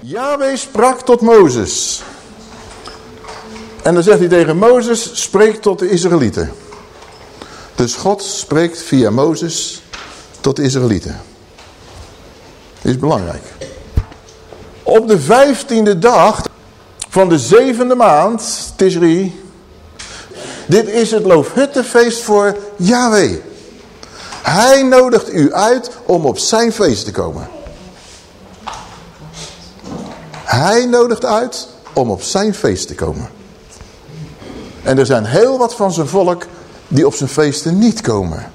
Yahweh sprak tot Mozes. En dan zegt hij tegen Mozes, spreek tot de Israëlieten. Dus God spreekt via Mozes tot de Israëlieten. Is belangrijk. Op de vijftiende dag van de zevende maand, Tishri. Dit is het Loofhuttenfeest voor Yahweh. Hij nodigt u uit om op zijn feest te komen. Hij nodigt uit om op zijn feest te komen. En er zijn heel wat van zijn volk die op zijn feesten niet komen.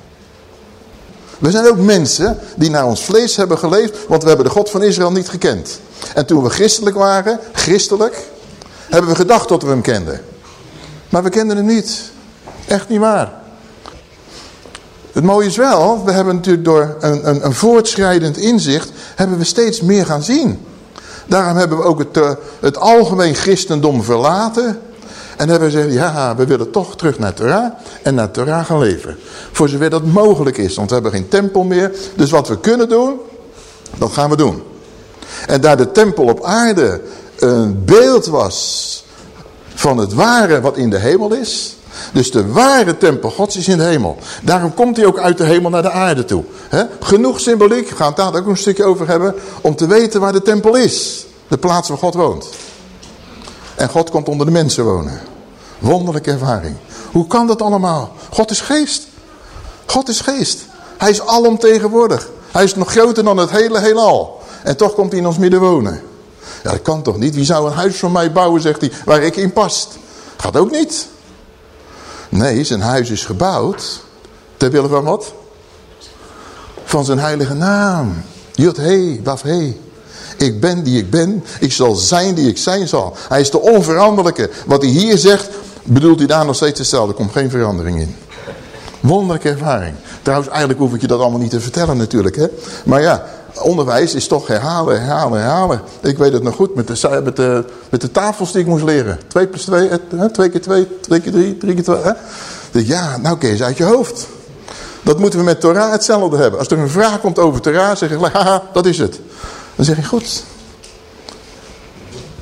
We zijn ook mensen die naar ons vlees hebben geleefd, want we hebben de God van Israël niet gekend. En toen we christelijk waren, christelijk, hebben we gedacht dat we hem kenden. Maar we kenden hem niet. Echt niet waar. Het mooie is wel, we hebben natuurlijk door een, een, een voortschrijdend inzicht, hebben we steeds meer gaan zien. Daarom hebben we ook het, uh, het algemeen christendom verlaten. En hebben we gezegd, ja, we willen toch terug naar Torah en naar Torah gaan leven. Voor zover dat mogelijk is, want we hebben geen tempel meer. Dus wat we kunnen doen, dat gaan we doen. En daar de tempel op aarde een beeld was van het ware wat in de hemel is. Dus de ware tempel gods is in de hemel. Daarom komt hij ook uit de hemel naar de aarde toe. Genoeg symboliek, we gaan het daar ook een stukje over hebben, om te weten waar de tempel is. De plaats waar God woont. En God komt onder de mensen wonen. Wonderlijke ervaring. Hoe kan dat allemaal? God is geest. God is geest. Hij is alomtegenwoordig. Hij is nog groter dan het hele heelal. En toch komt hij in ons midden wonen. Ja, dat kan toch niet? Wie zou een huis voor mij bouwen, zegt hij, waar ik in past? Gaat ook niet. Nee, zijn huis is gebouwd. Ter wille van wat? Van zijn heilige naam. Jut he, waf he. Ik ben die ik ben. Ik zal zijn die ik zijn zal. Hij is de onveranderlijke. Wat hij hier zegt, bedoelt hij daar nog steeds hetzelfde. Er komt geen verandering in. Wonderlijke ervaring. Trouwens, eigenlijk hoef ik je dat allemaal niet te vertellen natuurlijk. Hè? Maar ja, onderwijs is toch herhalen, herhalen, herhalen. Ik weet het nog goed met de, met de, met de tafels die ik moest leren. 2 plus 2, hè? 2 keer 2, 2 keer 3, 3 keer 2. Hè? Ja, nou keer eens uit je hoofd. Dat moeten we met Torah hetzelfde hebben. Als er een vraag komt over Torah, zeg ik, haha, dat is het. Dan zeg je, goed.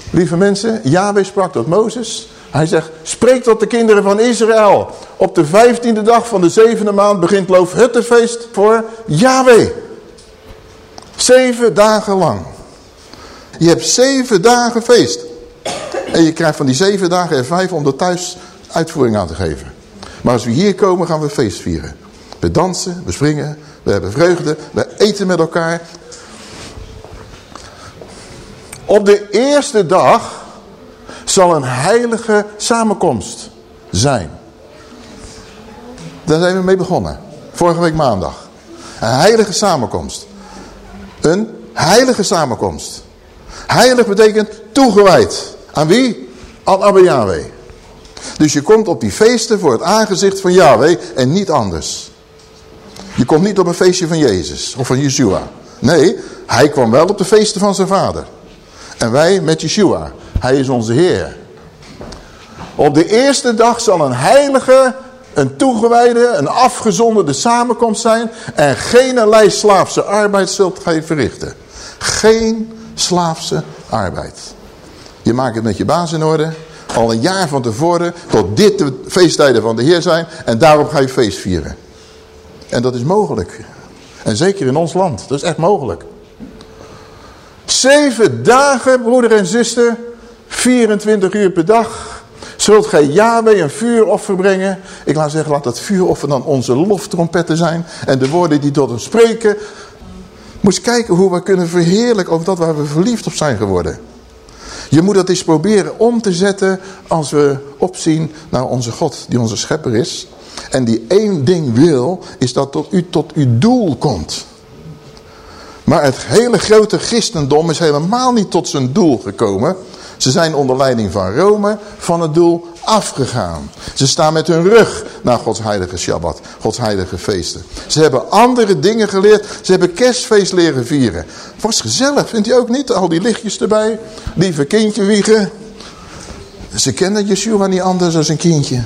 Lieve mensen, Yahweh sprak tot Mozes. Hij zegt, spreek tot de kinderen van Israël. Op de vijftiende dag van de zevende maand begint Loofhuttenfeest voor Yahweh. Zeven dagen lang. Je hebt zeven dagen feest. En je krijgt van die zeven dagen er vijf om er thuis uitvoering aan te geven. Maar als we hier komen gaan we feest vieren. We dansen, we springen, we hebben vreugde, we eten met elkaar. Op de eerste dag zal een heilige samenkomst zijn. Daar zijn we mee begonnen. Vorige week maandag. Een heilige samenkomst. Een heilige samenkomst. Heilig betekent toegewijd. Aan wie? Aan Abba Yahweh. Dus je komt op die feesten voor het aangezicht van Yahweh en niet anders. Je komt niet op een feestje van Jezus of van Yeshua. Nee, hij kwam wel op de feesten van zijn vader. En wij met Yeshua. Hij is onze Heer. Op de eerste dag zal een heilige, een toegewijde, een afgezonderde samenkomst zijn. En geen slaafse arbeid zult gij verrichten. Geen slaafse arbeid. Je maakt het met je baas in orde. Al een jaar van tevoren tot dit de feesttijden van de Heer zijn. En daarop ga je feest vieren. En dat is mogelijk. En zeker in ons land. Dat is echt mogelijk. Zeven dagen, broeder en zuster, 24 uur per dag, zult gij Yahweh een vuuroffer brengen. Ik laat zeggen, laat dat vuuroffer dan onze loftrompetten zijn. En de woorden die tot hem spreken. Moet kijken hoe we kunnen verheerlijken over dat waar we verliefd op zijn geworden. Je moet dat eens proberen om te zetten als we opzien naar onze God, die onze schepper is. En die één ding wil, is dat tot u tot uw doel komt. Maar het hele grote christendom is helemaal niet tot zijn doel gekomen. Ze zijn onder leiding van Rome van het doel afgegaan. Ze staan met hun rug naar Gods heilige Shabbat, Gods heilige feesten. Ze hebben andere dingen geleerd. Ze hebben kerstfeest leren vieren. Was gezellig, vindt u ook niet? Al die lichtjes erbij, lieve kindje wiegen. Ze kennen Yeshua niet anders dan een kindje.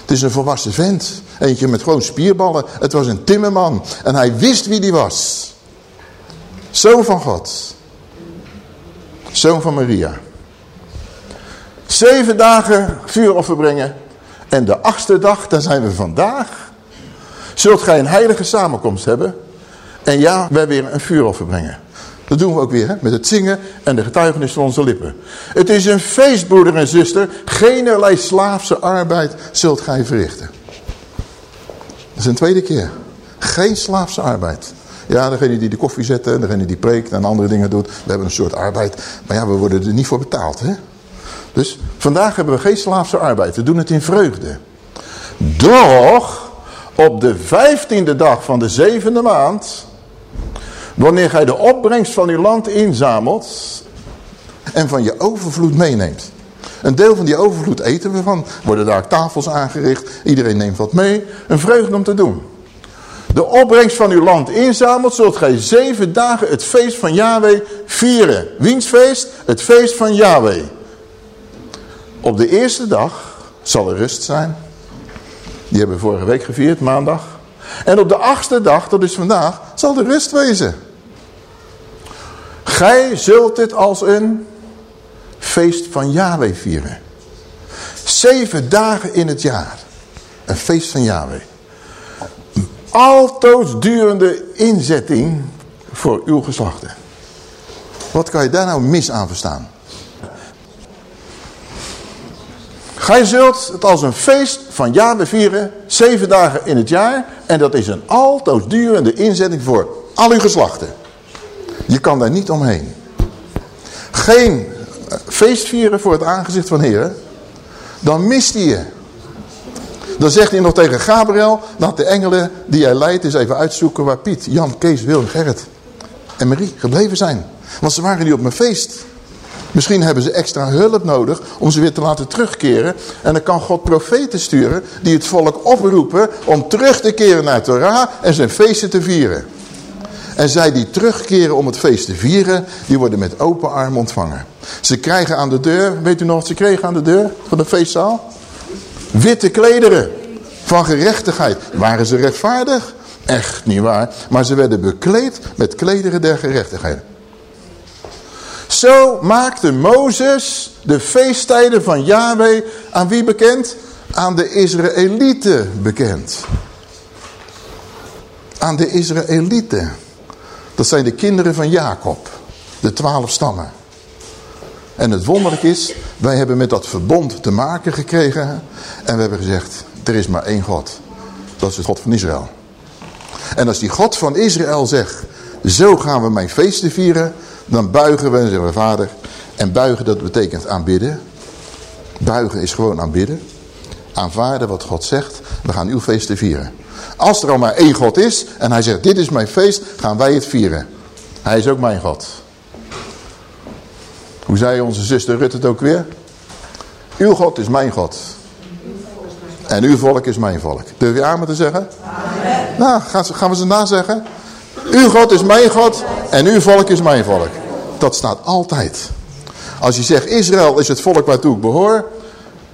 Het is een volwassen vent. Eentje met gewoon spierballen. Het was een timmerman. En hij wist wie die was. Zoon van God. Zoon van Maria. Zeven dagen vuuroffer brengen. En de achtste dag, daar zijn we vandaag. Zult gij een heilige samenkomst hebben. En ja, wij weer een vuuroffer brengen. Dat doen we ook weer, hè? met het zingen en de getuigenis van onze lippen. Het is een feest, broeder en zuster. Geen slaafse arbeid zult gij verrichten. Dat is een tweede keer. Geen slaafse arbeid. Ja, degene die de koffie zet, degene die preekt en andere dingen doet. We hebben een soort arbeid. Maar ja, we worden er niet voor betaald. Hè? Dus vandaag hebben we geen slaafse arbeid. We doen het in vreugde. Doch, op de vijftiende dag van de zevende maand... Wanneer gij de opbrengst van uw land inzamelt... en van je overvloed meeneemt. Een deel van die overvloed eten we van. Worden daar tafels aangericht. Iedereen neemt wat mee. Een vreugde om te doen. De opbrengst van uw land inzamelt, zult gij zeven dagen het feest van Yahweh vieren. Wiens feest? Het feest van Yahweh. Op de eerste dag zal er rust zijn. Die hebben we vorige week gevierd, maandag. En op de achtste dag, dat is vandaag, zal de rust wezen. Gij zult dit als een feest van Yahweh vieren. Zeven dagen in het jaar. Een feest van Yahweh. Altoos durende inzetting voor uw geslachten. Wat kan je daar nou mis aan verstaan? Gij zult het als een feest van Yahweh vieren, zeven dagen in het jaar. En dat is een altoos durende inzetting voor al uw geslachten. Je kan daar niet omheen. Geen eh, feest vieren voor het aangezicht van Heer, dan mist hij je. Dan zegt hij nog tegen Gabriel, dat de engelen die hij leidt eens even uitzoeken waar Piet, Jan, Kees, Willem, Gerrit en Marie gebleven zijn. Want ze waren niet op mijn feest. Misschien hebben ze extra hulp nodig om ze weer te laten terugkeren. En dan kan God profeten sturen die het volk oproepen om terug te keren naar Torah en zijn feesten te vieren. En zij die terugkeren om het feest te vieren, die worden met open arm ontvangen. Ze krijgen aan de deur, weet u nog wat ze kregen aan de deur van de feestzaal? Witte klederen van gerechtigheid. Waren ze rechtvaardig? Echt niet waar. Maar ze werden bekleed met klederen der gerechtigheid. Zo maakte Mozes de feesttijden van Yahweh aan wie bekend? Aan de Israëlieten bekend. Aan de Israëlieten. Dat zijn de kinderen van Jacob. De twaalf stammen. En het wonderlijk is, wij hebben met dat verbond te maken gekregen. En we hebben gezegd, er is maar één God. Dat is de God van Israël. En als die God van Israël zegt, zo gaan we mijn feesten vieren. Dan buigen we en zeggen we, vader. En buigen dat betekent aanbidden. Buigen is gewoon aanbidden. Aanvaarden wat God zegt. We gaan uw feesten vieren. Als er al maar één God is en hij zegt dit is mijn feest, gaan wij het vieren. Hij is ook mijn God. Hoe zei onze zuster Rut het ook weer? Uw God is mijn God. En uw volk is mijn volk. Durf je amen te zeggen? Amen. Nou, gaan we ze nazeggen? Uw God is mijn God en uw volk is mijn volk. Dat staat altijd. Als je zegt Israël is het volk waartoe ik behoor,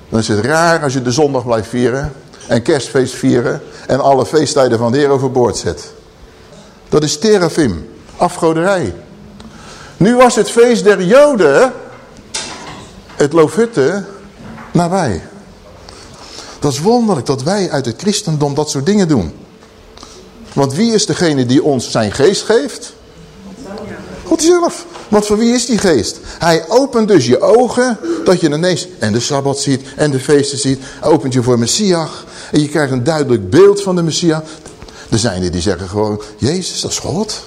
dan is het raar als je de zondag blijft vieren en kerstfeest vieren en alle feesttijden van de Heer overboord zet. Dat is terafim, afgoderij. Nu was het feest der Joden, het loofhutte, nabij. Dat is wonderlijk dat wij uit het christendom dat soort dingen doen. Want wie is degene die ons zijn geest geeft? God zelf. Want voor wie is die geest? Hij opent dus je ogen, dat je ineens en de Sabbat ziet en de feesten ziet. Hij opent je voor Messias en je krijgt een duidelijk beeld van de Messias. Er zijn die zeggen gewoon, Jezus dat is God.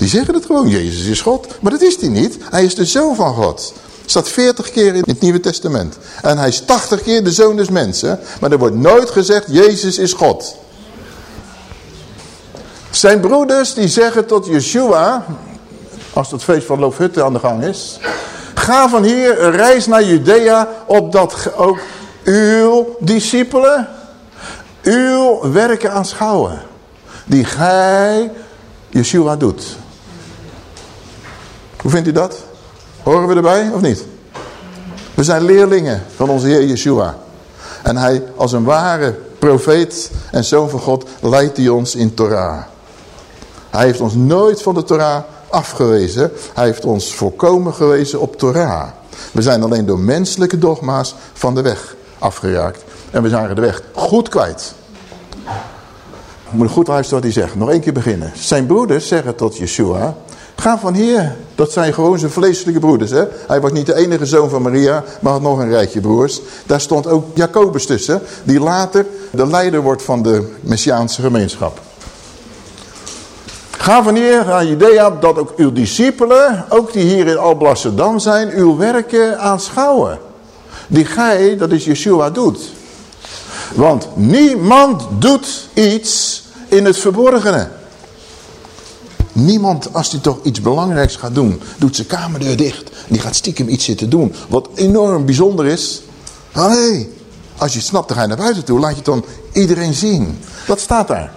Die zeggen het gewoon, Jezus is God. Maar dat is hij niet. Hij is de zoon van God. staat 40 keer in het Nieuwe Testament. En hij is 80 keer de zoon des mensen. Maar er wordt nooit gezegd, Jezus is God. Zijn broeders die zeggen tot Yeshua, als het feest van Loofhutte aan de gang is. Ga van hier, reis naar Judea, opdat ook uw discipelen, uw werken aanschouwen. Die gij, Yeshua, doet. Hoe vindt u dat? Horen we erbij of niet? We zijn leerlingen van onze Heer Yeshua. En hij als een ware profeet en zoon van God leidt hij ons in Torah. Hij heeft ons nooit van de Torah afgewezen. Hij heeft ons volkomen gewezen op Torah. We zijn alleen door menselijke dogma's van de weg afgeraakt. En we zijn de weg goed kwijt. We moeten goed luisteren wat hij zegt. Nog één keer beginnen. Zijn broeders zeggen tot Yeshua. Ga van hier. Dat zijn gewoon zijn vleeselijke broeders. Hè? Hij was niet de enige zoon van Maria, maar had nog een rijtje broers. Daar stond ook Jacobus tussen. Die later de leider wordt van de Messiaanse gemeenschap. Ga van hier naar Judea dat ook uw discipelen, ook die hier in Alblasserdam zijn, uw werken aanschouwen. Die gij, dat is Yeshua, doet. Want niemand doet iets in het verborgene. Niemand, als hij toch iets belangrijks gaat doen, doet zijn kamerdeur dicht. En die gaat stiekem iets zitten doen. Wat enorm bijzonder is. Hé, als je het snapt, dan ga je naar buiten toe. Laat je het dan iedereen zien. Wat staat daar?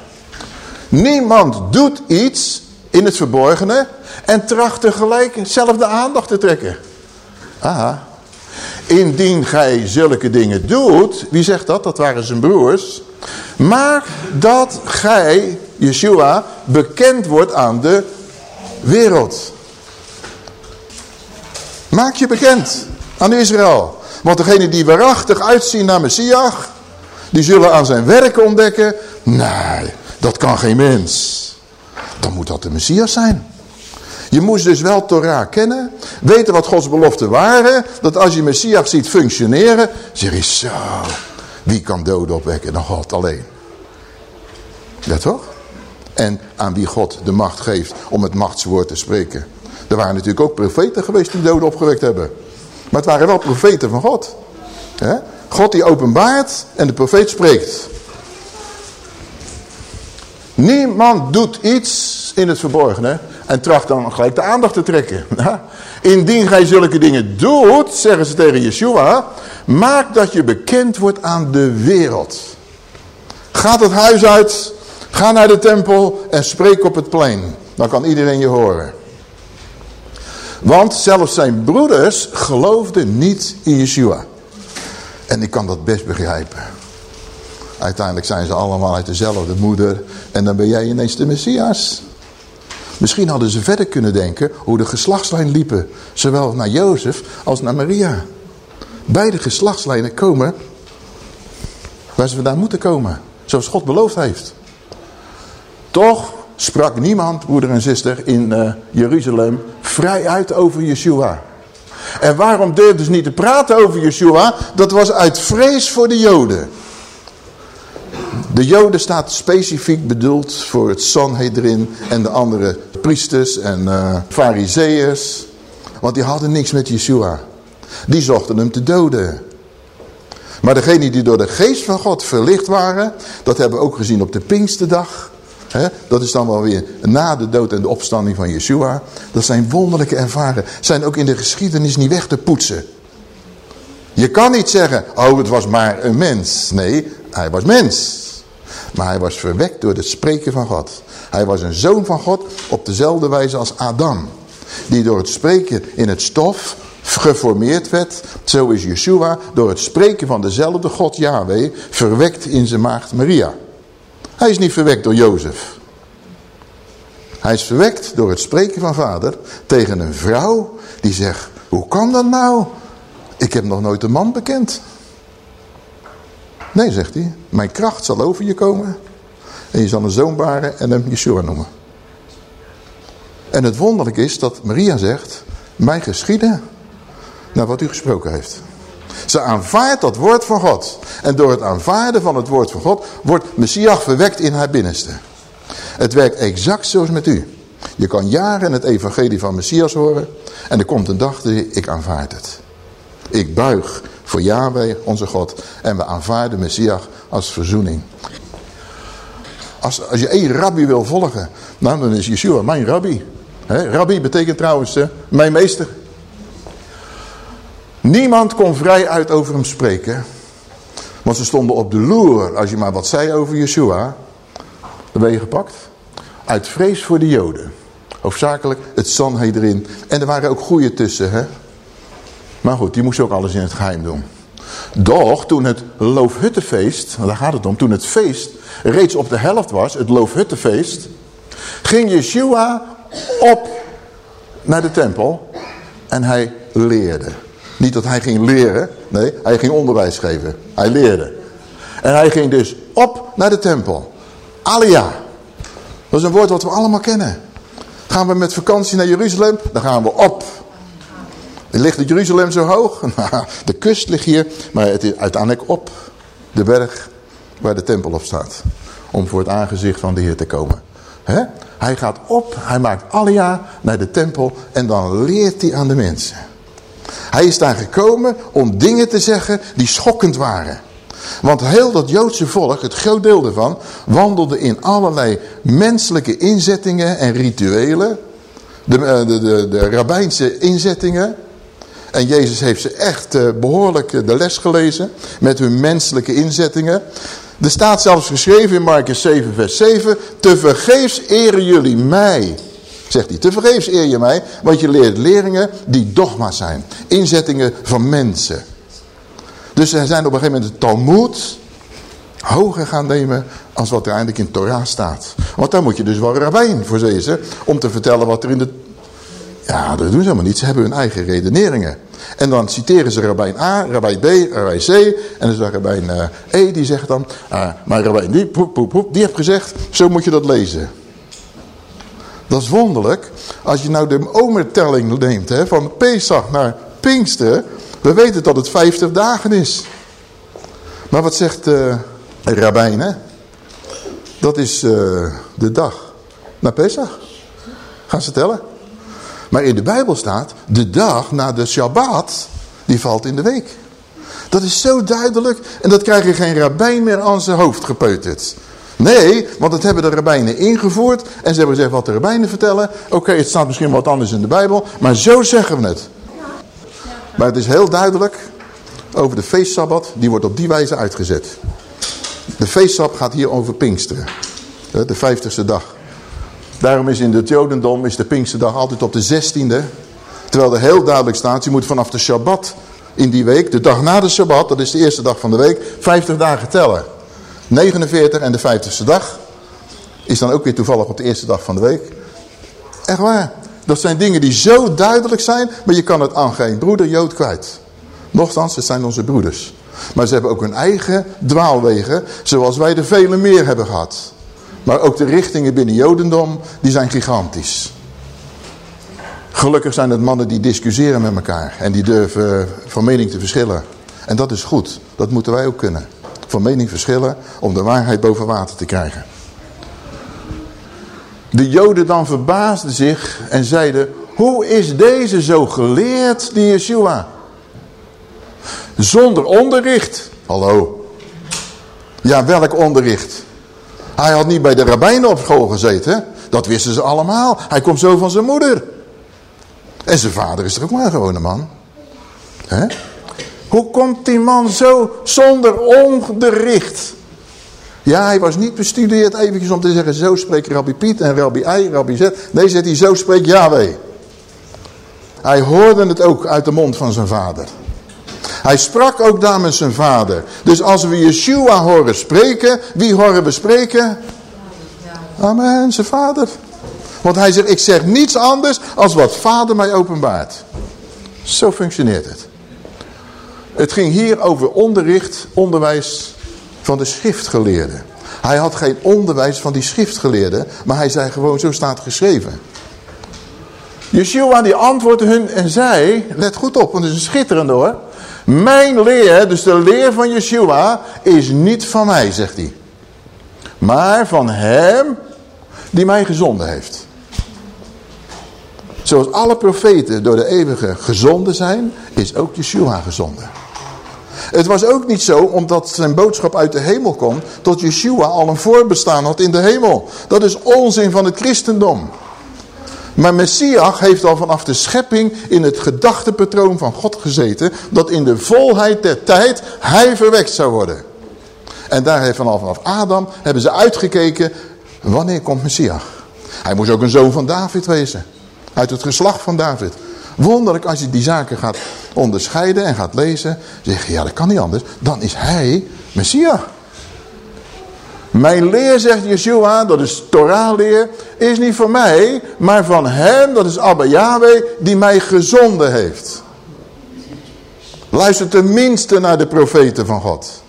Niemand doet iets in het verborgene en tracht tegelijk zelf de aandacht te trekken. Aha. Indien gij zulke dingen doet, wie zegt dat? Dat waren zijn broers. Maar dat gij, Yeshua, bekend wordt aan de wereld. Maak je bekend aan Israël. Want degene die waarachtig uitzien naar Messias, die zullen aan zijn werken ontdekken. Nee, dat kan geen mens. Dan moet dat de Messias zijn. Je moest dus wel Torah kennen, weten wat Gods beloften waren, dat als je Messias ziet functioneren, zeg je zo, wie kan doden opwekken dan God alleen. Ja toch? En aan wie God de macht geeft om het machtswoord te spreken. Er waren natuurlijk ook profeten geweest die doden opgewekt hebben. Maar het waren wel profeten van God. God die openbaart en de profeet spreekt. Niemand doet iets in het verborgene en tracht dan gelijk de aandacht te trekken. Indien gij zulke dingen doet, zeggen ze tegen Yeshua, maak dat je bekend wordt aan de wereld. Ga het huis uit, ga naar de tempel en spreek op het plein. Dan kan iedereen je horen. Want zelfs zijn broeders geloofden niet in Yeshua. En ik kan dat best begrijpen. Uiteindelijk zijn ze allemaal uit dezelfde moeder. En dan ben jij ineens de Messias. Misschien hadden ze verder kunnen denken hoe de geslachtslijn liepen. Zowel naar Jozef als naar Maria. Beide geslachtslijnen komen waar ze vandaan moeten komen. Zoals God beloofd heeft. Toch sprak niemand, broeder en zuster, in uh, Jeruzalem vrij uit over Yeshua. En waarom durfden ze niet te praten over Yeshua? Dat was uit vrees voor de Joden. De Joden staat specifiek bedoeld voor het Sanhedrin en de andere priesters en uh, fariseërs. Want die hadden niks met Yeshua. Die zochten hem te doden. Maar degenen die door de geest van God verlicht waren, dat hebben we ook gezien op de Pinksterdag. Dat is dan wel weer na de dood en de opstanding van Yeshua. Dat zijn wonderlijke ervaren. Zijn ook in de geschiedenis niet weg te poetsen. Je kan niet zeggen, oh het was maar een mens. Nee, hij was mens. Maar hij was verwekt door het spreken van God. Hij was een zoon van God op dezelfde wijze als Adam. Die door het spreken in het stof geformeerd werd. Zo is Yeshua door het spreken van dezelfde God Yahweh verwekt in zijn maagd Maria. Hij is niet verwekt door Jozef. Hij is verwekt door het spreken van vader tegen een vrouw die zegt, hoe kan dat nou? Ik heb nog nooit een man bekend. Nee, zegt hij. Mijn kracht zal over je komen. En je zal een zoon baren en hem Yeshua noemen. En het wonderlijke is dat Maria zegt, mij geschieden naar wat u gesproken heeft. Ze aanvaardt dat woord van God. En door het aanvaarden van het woord van God wordt Messias verwekt in haar binnenste. Het werkt exact zoals met u. Je kan jaren het evangelie van Messias horen en er komt een dag dat ik aanvaard het. Ik buig voor Yahweh, onze God. En we aanvaarden Messias als verzoening. Als, als je één rabbi wil volgen, nou, dan is Yeshua mijn rabbi. He, rabbi betekent trouwens uh, mijn meester. Niemand kon vrij uit over hem spreken. Want ze stonden op de loer. Als je maar wat zei over Yeshua, dan ben je gepakt. Uit vrees voor de joden. Hoofdzakelijk het Sanhedrin. En er waren ook goeie tussen, hè. Maar goed, die moesten ook alles in het geheim doen. Doch, toen het Loofhuttenfeest, daar gaat het om, toen het feest reeds op de helft was, het Loofhuttenfeest, ging Yeshua op naar de tempel en hij leerde. Niet dat hij ging leren, nee, hij ging onderwijs geven. Hij leerde. En hij ging dus op naar de tempel. Alia. Dat is een woord wat we allemaal kennen. Gaan we met vakantie naar Jeruzalem, dan gaan we op. Ligt het Jeruzalem zo hoog? Nou, de kust ligt hier, maar het is uiteindelijk op de berg waar de tempel op staat. Om voor het aangezicht van de Heer te komen. Hij gaat op, hij maakt alia naar de tempel en dan leert hij aan de mensen. Hij is daar gekomen om dingen te zeggen die schokkend waren. Want heel dat Joodse volk, het groot deel ervan, wandelde in allerlei menselijke inzettingen en rituelen. De, eh, de, de, de rabbijnse inzettingen. En Jezus heeft ze echt eh, behoorlijk eh, de les gelezen met hun menselijke inzettingen. Er staat zelfs geschreven in Marcus 7 vers 7, te vergeefs eren jullie mij. Zegt hij, te vergeefs eer je mij, want je leert leringen die dogma's zijn. Inzettingen van mensen. Dus zij zijn op een gegeven moment de Talmud hoger gaan nemen als wat er eindelijk in Torah staat. Want daar moet je dus wel rabbijn voor zezen om te vertellen wat er in de... Ja, dat doen ze helemaal niet. Ze hebben hun eigen redeneringen. En dan citeren ze rabbijn A, rabbijn B, rabbijn C. En dan is er rabbijn uh, E, die zegt dan... Uh, maar rabbijn die, poep, poep, poep, die heeft gezegd, zo moet je dat lezen. Dat is wonderlijk. Als je nou de omertelling neemt, hè, van Pesach naar Pinkster... We weten dat het 50 dagen is. Maar wat zegt uh, rabbijn, hè? Dat is de dag na Pesach. Gaan ze tellen. Maar in de Bijbel staat, de dag na de Shabbat, die valt in de week. Dat is zo duidelijk en dat krijg je geen rabbijn meer aan zijn hoofd gepeuterd. Nee, want dat hebben de rabbijnen ingevoerd en ze hebben gezegd wat de rabbijnen vertellen. Oké, het staat misschien wat anders in de Bijbel, maar zo zeggen we het. Maar het is heel duidelijk over de feestsabbat, die wordt op die wijze uitgezet. De feestsabbat gaat hier over Pinksteren, de vijftigste dag. Daarom is in het Jodendom is de Pinksterdag altijd op de 16e. Terwijl er heel duidelijk staat, je moet vanaf de Shabbat in die week, de dag na de Shabbat, dat is de eerste dag van de week, 50 dagen tellen. 49 en de 50ste dag is dan ook weer toevallig op de eerste dag van de week. Echt waar. Dat zijn dingen die zo duidelijk zijn, maar je kan het aan geen broeder Jood kwijt. Nochtans, het zijn onze broeders. Maar ze hebben ook hun eigen dwaalwegen, zoals wij er vele meer hebben gehad. Maar ook de richtingen binnen Jodendom, die zijn gigantisch. Gelukkig zijn het mannen die discussiëren met elkaar en die durven van mening te verschillen. En dat is goed, dat moeten wij ook kunnen. Van mening verschillen om de waarheid boven water te krijgen. De joden dan verbaasden zich en zeiden, hoe is deze zo geleerd, die Yeshua? Zonder onderricht. Hallo. Ja, welk onderricht? Hij had niet bij de rabbijnen op school gezeten. Dat wisten ze allemaal. Hij komt zo van zijn moeder. En zijn vader is er ook maar een gewone man. He? Hoe komt die man zo zonder onderricht? Ja, hij was niet bestudeerd eventjes om te zeggen, zo spreekt Rabbi Piet en Rabbi I, Rabbi Z. Nee, zegt hij, zo spreekt Yahweh. Hij hoorde het ook uit de mond van zijn vader. Hij sprak ook daar met zijn vader. Dus als we Yeshua horen spreken, wie horen we spreken? Amen, zijn vader. Want hij zegt, ik zeg niets anders als wat vader mij openbaart. Zo functioneert het. Het ging hier over onderricht, onderwijs van de schriftgeleerden. Hij had geen onderwijs van die schriftgeleerden, maar hij zei gewoon, zo staat geschreven. Yeshua die antwoordde hun en zei, let goed op, want het is een schitterende hoor. Mijn leer, dus de leer van Yeshua, is niet van mij, zegt hij. Maar van hem die mij gezonden heeft. Zoals alle profeten door de eeuwige gezonden zijn, is ook Yeshua gezonden. Het was ook niet zo, omdat zijn boodschap uit de hemel komt, tot Yeshua al een voorbestaan had in de hemel. Dat is onzin van het christendom. Maar Messias heeft al vanaf de schepping in het gedachtepatroon van God gezeten... dat in de volheid der tijd hij verwekt zou worden. En daar heeft vanaf, vanaf Adam hebben ze uitgekeken... wanneer komt Messias? Hij moest ook een zoon van David wezen. Uit het geslacht van David. Wonderlijk als je die zaken gaat onderscheiden en gaat lezen. Zeg je, ja dat kan niet anders. Dan is hij Messias. Mijn leer, zegt Yeshua, dat is Torah-leer, is niet van mij, maar van hem, dat is Abba Yahweh, die mij gezonden heeft. Luister tenminste naar de profeten van God.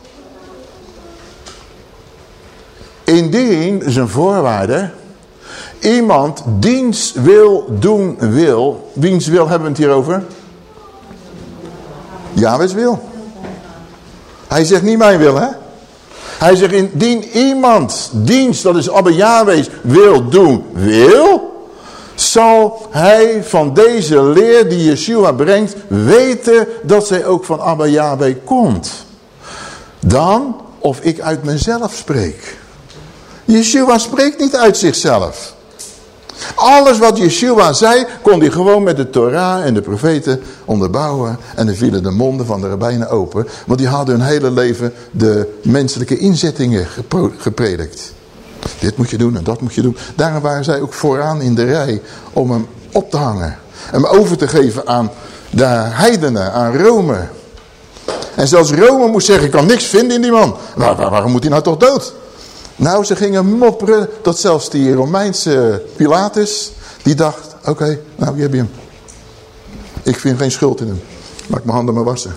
Indien, is een voorwaarde, iemand diens wil doen wil, wiens wil hebben we het hier over? Wil. Hij zegt niet mijn wil, hè? Hij zegt, indien iemand dienst, dat is Abba Yahweh's, wil doen, wil, zal hij van deze leer die Yeshua brengt, weten dat zij ook van Abba Yahweh komt. Dan of ik uit mezelf spreek. Yeshua spreekt niet uit zichzelf. Alles wat Yeshua zei, kon hij gewoon met de Torah en de profeten onderbouwen. En dan vielen de monden van de rabbijnen open. Want die hadden hun hele leven de menselijke inzettingen gepredikt. Dit moet je doen en dat moet je doen. Daarom waren zij ook vooraan in de rij om hem op te hangen. Hem over te geven aan de heidenen, aan Rome. En zelfs Rome moest zeggen, ik kan niks vinden in die man. waarom moet hij nou toch dood? Nou, ze gingen mopperen dat zelfs die Romeinse Pilatus, die dacht, oké, nou, je hebt hem. Ik vind geen schuld in hem. Maak mijn handen maar wassen.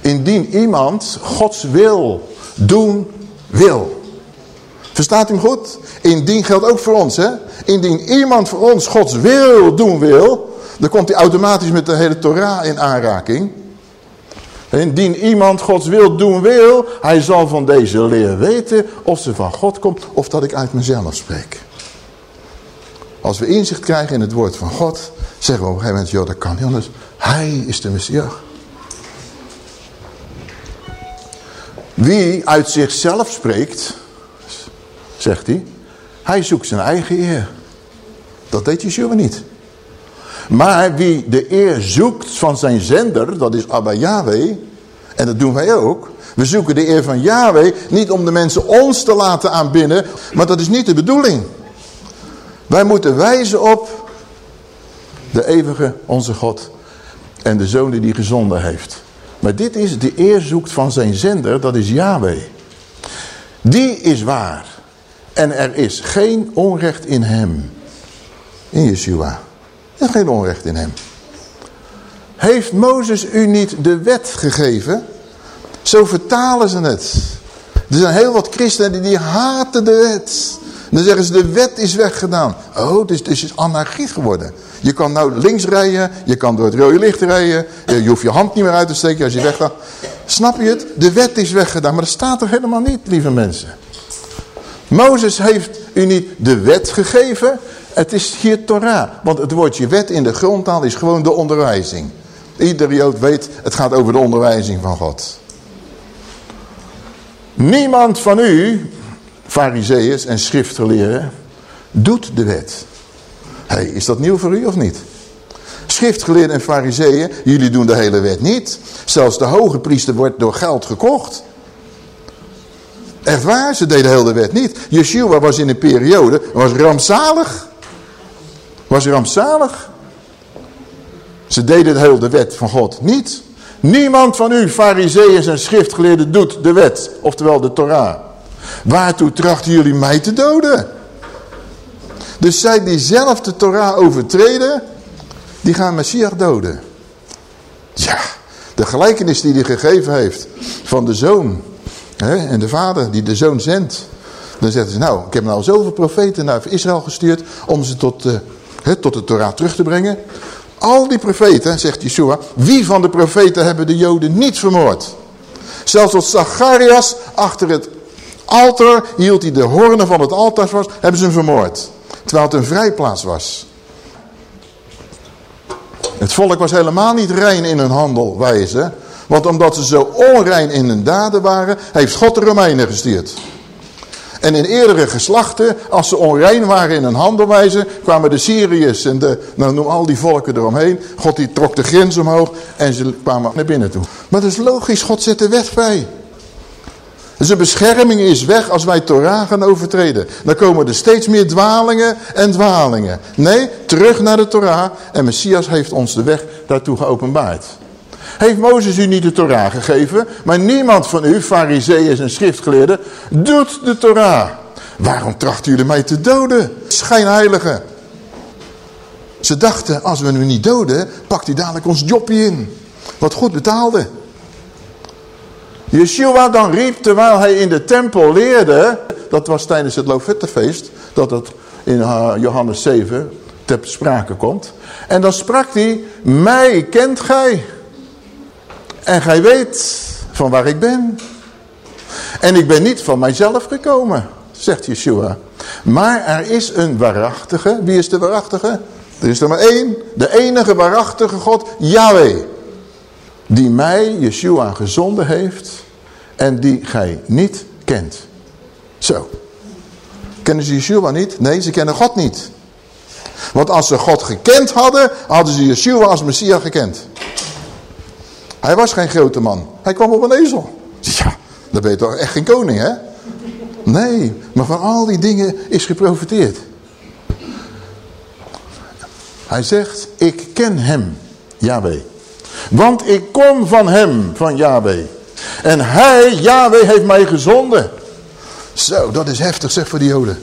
Indien iemand Gods wil doen wil. Verstaat u hem goed? Indien geldt ook voor ons, hè? Indien iemand voor ons Gods wil doen wil, dan komt hij automatisch met de hele Torah in aanraking. Indien iemand Gods wil doen wil, hij zal van deze leer weten of ze van God komt of dat ik uit mezelf spreek. Als we inzicht krijgen in het woord van God, zeggen we op een gegeven moment, joh, dat kan niet anders. Hij is de Messias. Wie uit zichzelf spreekt, zegt hij, hij zoekt zijn eigen eer. Dat deed Yeshua niet. Maar wie de eer zoekt van zijn zender, dat is Abba Yahweh, en dat doen wij ook. We zoeken de eer van Yahweh niet om de mensen ons te laten aanbinnen, maar dat is niet de bedoeling. Wij moeten wijzen op de eeuwige, onze God en de zoon die die gezonden heeft. Maar dit is de eer zoekt van zijn zender, dat is Yahweh. Die is waar. En er is geen onrecht in hem. In Yeshua. Is geen onrecht in hem. Heeft Mozes u niet de wet gegeven? Zo vertalen ze het. Er zijn heel wat christenen die haten de wet. Dan zeggen ze, de wet is weggedaan. Oh, dus het is anarchie geworden. Je kan nou links rijden, je kan door het rode licht rijden. Je hoeft je hand niet meer uit te steken als je weggaat. Snap je het? De wet is weggedaan, maar dat staat er helemaal niet, lieve mensen. Mozes heeft u niet de wet gegeven. Het is hier Torah. Want het woordje wet in de grondtaal is gewoon de onderwijzing. Ieder Jood weet, het gaat over de onderwijzing van God. Niemand van u, fariseeërs en schriftgeleerden, doet de wet. Hey, is dat nieuw voor u of niet? Schriftgeleerden en fariseeën, jullie doen de hele wet niet. Zelfs de hoge priester wordt door geld gekocht. Echt waar, ze deden de hele wet niet. Yeshua was in een periode, was rampzalig. Was rampzalig. Ze deden de hele wet van God niet. Niemand van u, fariseeërs en schriftgeleerden, doet de wet, oftewel de Torah. Waartoe trachten jullie mij te doden? Dus zij die zelf de Torah overtreden, die gaan Messias doden. Ja, de gelijkenis die hij gegeven heeft van de zoon hè, en de vader die de zoon zendt. Dan zeggen ze, nou, ik heb nou zoveel profeten naar Israël gestuurd om ze tot, uh, tot de Torah terug te brengen. Al die profeten, zegt Yeshua, wie van de profeten hebben de joden niet vermoord? Zelfs als Zacharias achter het altaar hield hij de hoornen van het altaar vast, hebben ze hem vermoord. Terwijl het een vrijplaats was. Het volk was helemaal niet rein in hun handelwijze. Want omdat ze zo onrein in hun daden waren, heeft God de Romeinen gestuurd. En in eerdere geslachten, als ze onrein waren in hun handelwijze, kwamen de Syriërs en de, nou noem al die volken eromheen. God die trok de grens omhoog en ze kwamen naar binnen toe. Maar dat is logisch, God zet de wet vrij. Zijn bescherming is weg als wij Torah gaan overtreden. Dan komen er steeds meer dwalingen en dwalingen. Nee, terug naar de Torah. En Messias heeft ons de weg daartoe geopenbaard. Heeft Mozes u niet de Torah gegeven? Maar niemand van u, fariseeën en schriftgeleerden, doet de Torah. Waarom trachten jullie mij te doden? Schijnheilige. Ze dachten, als we hem niet doden, pakt hij dadelijk ons jobje in. Wat goed betaalde. Yeshua dan riep terwijl hij in de tempel leerde, dat was tijdens het Loofhuttenfeest, dat het in uh, Johannes 7 ter sprake komt. En dan sprak hij, mij kent gij en gij weet van waar ik ben. En ik ben niet van mijzelf gekomen, zegt Yeshua. Maar er is een waarachtige, wie is de waarachtige? Er is er maar één, de enige waarachtige God, Yahweh. Die mij, Yeshua, gezonden heeft en die gij niet kent. Zo. Kennen ze Yeshua niet? Nee, ze kennen God niet. Want als ze God gekend hadden, hadden ze Yeshua als Messias gekend. Hij was geen grote man. Hij kwam op een ezel. Ja, dan ben je toch echt geen koning, hè? Nee, maar van al die dingen is geprofiteerd. Hij zegt, ik ken hem, Yahweh. Want ik kom van hem, van Yahweh. En hij, Yahweh, heeft mij gezonden. Zo, dat is heftig zeg voor die joden.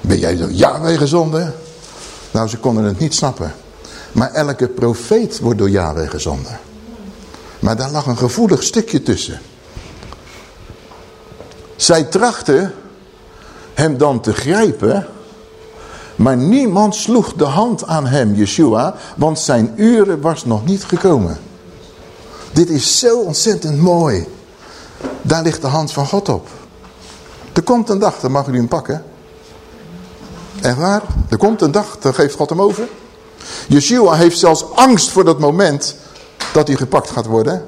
Ben jij door Yahweh gezonden? Nou, ze konden het niet snappen. Maar elke profeet wordt door Yahweh gezonden. Maar daar lag een gevoelig stukje tussen. Zij trachten hem dan te grijpen. Maar niemand sloeg de hand aan hem, Yeshua. Want zijn uren was nog niet gekomen. Dit is zo ontzettend mooi. Daar ligt de hand van God op. Er komt een dag, dan mag u hem pakken. Echt waar? Er komt een dag, dan geeft God hem over. Yeshua heeft zelfs angst voor dat moment dat hij gepakt gaat worden.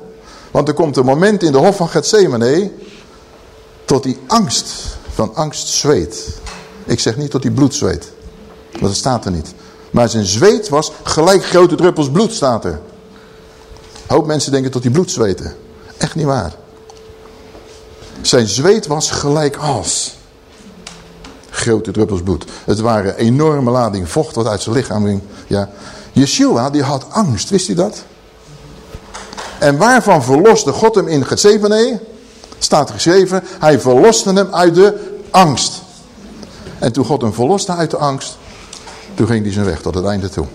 Want er komt een moment in de hof van Gethsemane tot hij angst, van angst zweet. Ik zeg niet tot hij bloed zweet. Want dat staat er niet. Maar zijn zweet was gelijk grote druppels bloed staat er. Een hoop mensen denken tot hij bloed zweten. Echt niet waar. Zijn zweet was gelijk als. Grote druppels bloed. Het waren enorme lading vocht wat uit zijn lichaam ging. Ja. Yeshua die had angst, wist u dat? En waarvan verloste God hem in Gethsemane? Staat geschreven, hij verloste hem uit de angst. En toen God hem verloste uit de angst, toen ging hij zijn weg tot het einde toe.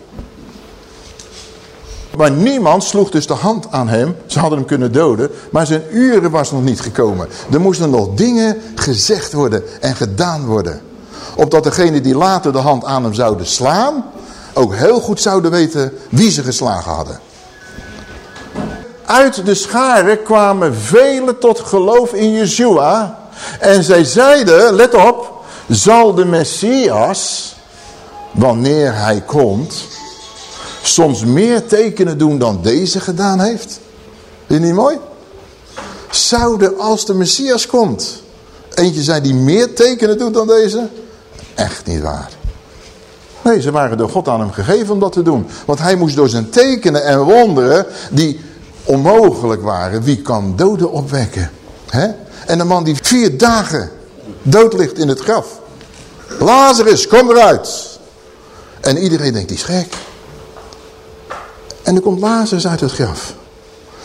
Maar niemand sloeg dus de hand aan hem. Ze hadden hem kunnen doden. Maar zijn uren was nog niet gekomen. Er moesten nog dingen gezegd worden en gedaan worden. Opdat degene die later de hand aan hem zouden slaan... ook heel goed zouden weten wie ze geslagen hadden. Uit de scharen kwamen velen tot geloof in Yeshua. En zij zeiden, let op, zal de Messias, wanneer hij komt soms meer tekenen doen dan deze gedaan heeft? Is niet mooi? Zouden als de Messias komt, eentje zijn die meer tekenen doet dan deze? Echt niet waar. Nee, ze waren door God aan hem gegeven om dat te doen. Want hij moest door zijn tekenen en wonderen die onmogelijk waren. Wie kan doden opwekken? En een man die vier dagen dood ligt in het graf. Lazarus, kom eruit. En iedereen denkt, die is gek. En er komt Lazarus uit het graf.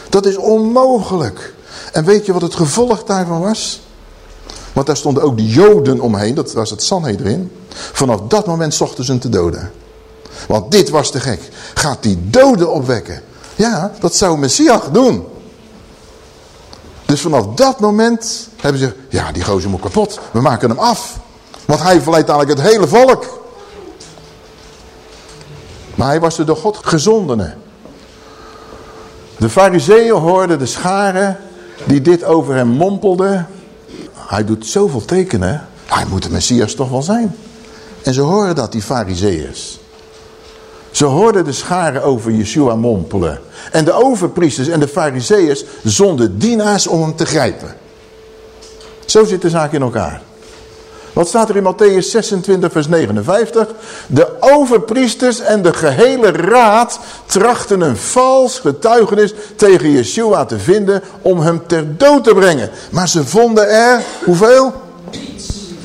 Dat is onmogelijk. En weet je wat het gevolg daarvan was? Want daar stonden ook de joden omheen, dat was het Sanhedrin. Vanaf dat moment zochten ze hem te doden. Want dit was te gek. Gaat die doden opwekken? Ja, dat zou Messias doen. Dus vanaf dat moment hebben ze, ja die gozer moet kapot. We maken hem af. Want hij verleidt eigenlijk het hele volk. Maar hij was er door God gezondene. De fariseeën hoorden de scharen die dit over hem mompelden. Hij doet zoveel tekenen. Hij moet de Messias toch wel zijn. En ze horen dat, die fariseeërs. Ze hoorden de scharen over Yeshua mompelen. En de overpriesters en de fariseeërs zonden dienaars om hem te grijpen. Zo zit de zaak in elkaar. Wat staat er in Matthäus 26 vers 59? De overpriesters en de gehele raad trachten een vals getuigenis tegen Yeshua te vinden om hem ter dood te brengen. Maar ze vonden er, hoeveel?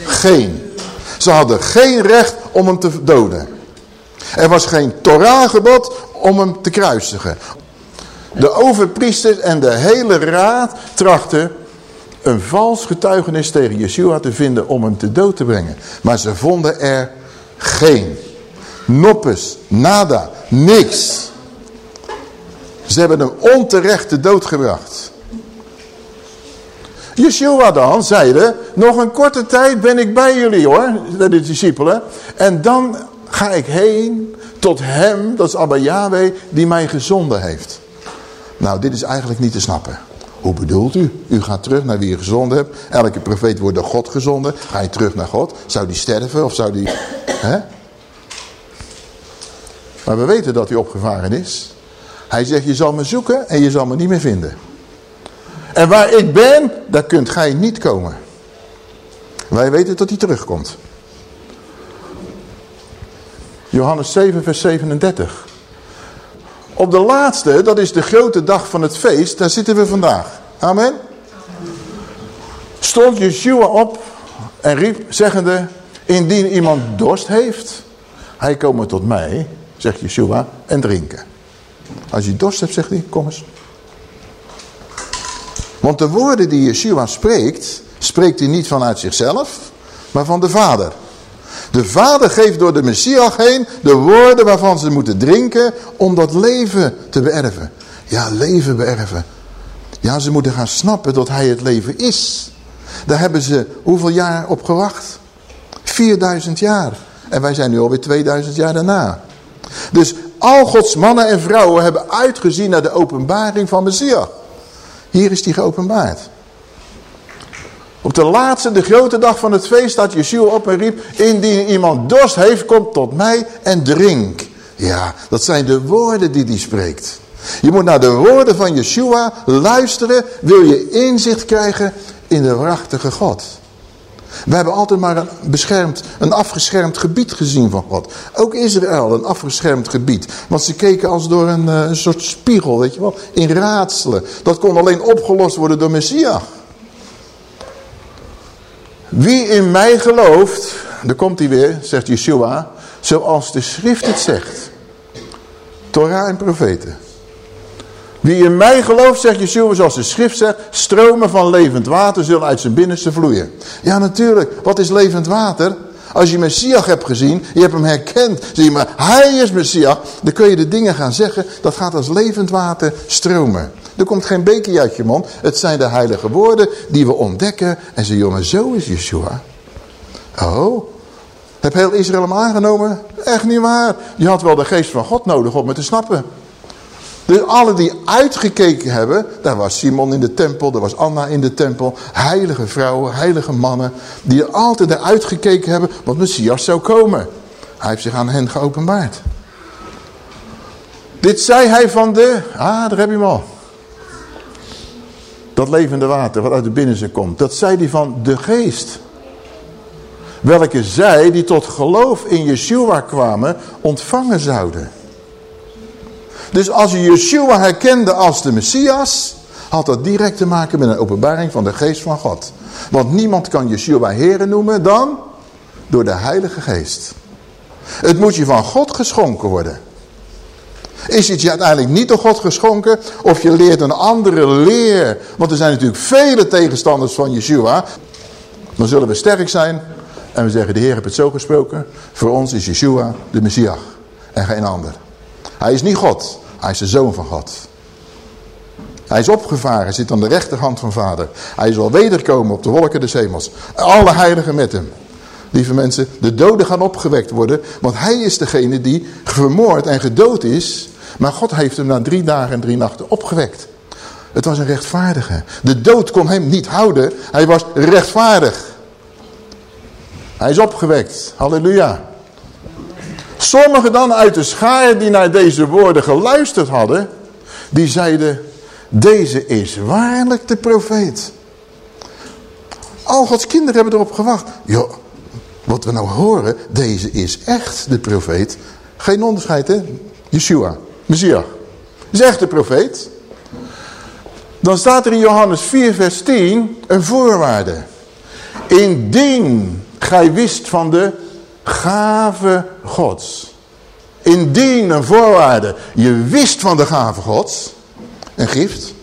Geen. Ze hadden geen recht om hem te doden. Er was geen Torah-gebod om hem te kruisigen. De overpriesters en de hele raad trachten een vals getuigenis tegen Yeshua te vinden om hem te dood te brengen. Maar ze vonden er geen. Noppes, nada, niks. Ze hebben hem onterecht de dood gebracht. Yeshua dan zeide, nog een korte tijd ben ik bij jullie hoor, de discipelen. En dan ga ik heen tot hem, dat is Abba Yahweh, die mij gezonden heeft. Nou, dit is eigenlijk niet te snappen. Hoe bedoelt u? U gaat terug naar wie je gezonden hebt. Elke profeet wordt door God gezonden. Ga je terug naar God? Zou die sterven of zou die... Hè? Maar we weten dat hij opgevaren is. Hij zegt, je zal me zoeken en je zal me niet meer vinden. En waar ik ben, daar kunt gij niet komen. Wij weten dat hij terugkomt. Johannes 7 vers 37. Op de laatste, dat is de grote dag van het feest, daar zitten we vandaag. Amen. Stond Yeshua op en riep zeggende, indien iemand dorst heeft, hij komen tot mij, zegt Yeshua, en drinken. Als je dorst hebt, zegt hij, kom eens. Want de woorden die Yeshua spreekt, spreekt hij niet vanuit zichzelf, maar van de Vader. De Vader geeft door de Messias heen de woorden waarvan ze moeten drinken om dat leven te beërven. Ja, leven beërven. Ja, ze moeten gaan snappen dat hij het leven is. Daar hebben ze hoeveel jaar op gewacht? 4000 jaar. En wij zijn nu alweer 2000 jaar daarna. Dus al Gods mannen en vrouwen hebben uitgezien naar de openbaring van Messias. Hier is die geopenbaard. Op de laatste, de grote dag van het feest, staat Yeshua op en riep, indien iemand dorst heeft, kom tot mij en drink. Ja, dat zijn de woorden die hij spreekt. Je moet naar de woorden van Yeshua luisteren, wil je inzicht krijgen in de waarachtige God. We hebben altijd maar een, beschermd, een afgeschermd gebied gezien van God. Ook Israël, een afgeschermd gebied. Want ze keken als door een, eh, een soort spiegel, weet je wel, in raadselen. Dat kon alleen opgelost worden door Messias. Wie in mij gelooft, daar komt hij weer, zegt Yeshua, zoals de schrift het zegt. Torah en profeten. Wie in mij gelooft, zegt Yeshua, zoals de schrift zegt, stromen van levend water zullen uit zijn binnenste vloeien. Ja, natuurlijk. Wat is levend water? Als je Messias hebt gezien, je hebt hem herkend, zie je maar, hij is Messias, dan kun je de dingen gaan zeggen, dat gaat als levend water stromen. Er komt geen bekerje uit je mond, het zijn de heilige woorden die we ontdekken en zeggen, jongen, zo is Yeshua. Oh, heb heel Israël hem aangenomen? Echt niet waar. Je had wel de geest van God nodig om het te snappen. Dus alle die uitgekeken hebben, daar was Simon in de tempel, daar was Anna in de tempel, heilige vrouwen, heilige mannen, die er altijd naar uitgekeken hebben, want Messias zou komen. Hij heeft zich aan hen geopenbaard. Dit zei hij van de, ah daar heb je hem al. Dat levende water wat uit de binnenste komt, dat zei hij van de geest. Welke zij die tot geloof in Yeshua kwamen ontvangen zouden. Dus als je Yeshua herkende als de Messias, had dat direct te maken met een openbaring van de geest van God. Want niemand kan Yeshua Heere noemen dan door de Heilige Geest. Het moet je van God geschonken worden. Is het je uiteindelijk niet door God geschonken of je leert een andere leer. Want er zijn natuurlijk vele tegenstanders van Yeshua. Dan zullen we sterk zijn en we zeggen de Heer heeft het zo gesproken. Voor ons is Yeshua de Messias en geen ander. Hij is niet God. Hij is de zoon van God. Hij is opgevaren, zit aan de rechterhand van vader. Hij zal wederkomen op de wolken des hemels. Alle heiligen met hem. Lieve mensen, de doden gaan opgewekt worden. Want hij is degene die vermoord en gedood is. Maar God heeft hem na drie dagen en drie nachten opgewekt. Het was een rechtvaardige. De dood kon hem niet houden. Hij was rechtvaardig. Hij is opgewekt. Halleluja. Sommigen dan uit de schaar die naar deze woorden geluisterd hadden, die zeiden, deze is waarlijk de profeet. Al Gods kinderen hebben erop gewacht. Jo, wat we nou horen, deze is echt de profeet. Geen onderscheid hè, Yeshua, Messias. Is echt de profeet. Dan staat er in Johannes 4 vers 10 een voorwaarde. Indien gij wist van de gave gods. Indien een voorwaarde, je wist van de gave gods, een gift.